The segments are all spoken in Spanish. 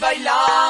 bailar.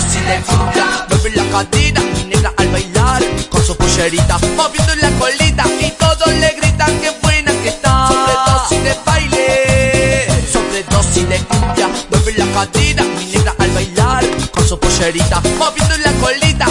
Sobredosis de cumbia, mueve la cadera, mi negra al bailar con su pollerita, moviendo la colita y todos le gritan que buena que está. Sobredosis de baile, sobredosis de cumbia, mueve la cadera, mi negra al bailar con su pollerita, moviendo la colita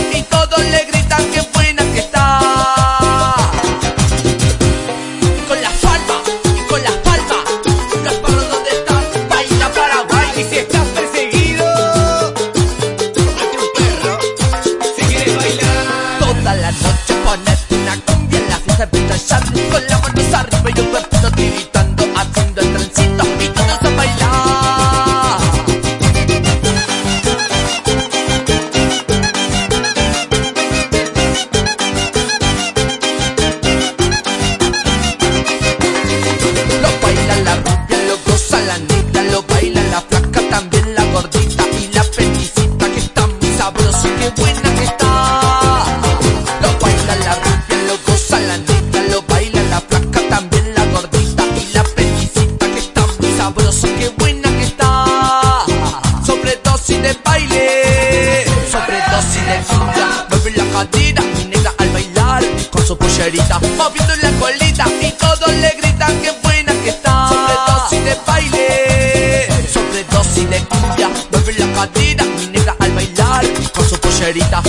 la estallar Con las manos arriba y un cuerpito tiritando Haciendo el trencito y todos a bailar. Lo baila la rubia, lo goza la negra Lo baila la flaca, también la gordita Y la peticita que está muy y qué buena que está Mueve la cadera, mi negra al bailar Con su pollerita, moviendo la colita Y todos le gritan que buena que está Sobredosis de baile. Sobredosis de cumbia Mueve la cadera, mi negra al bailar Con su pollerita,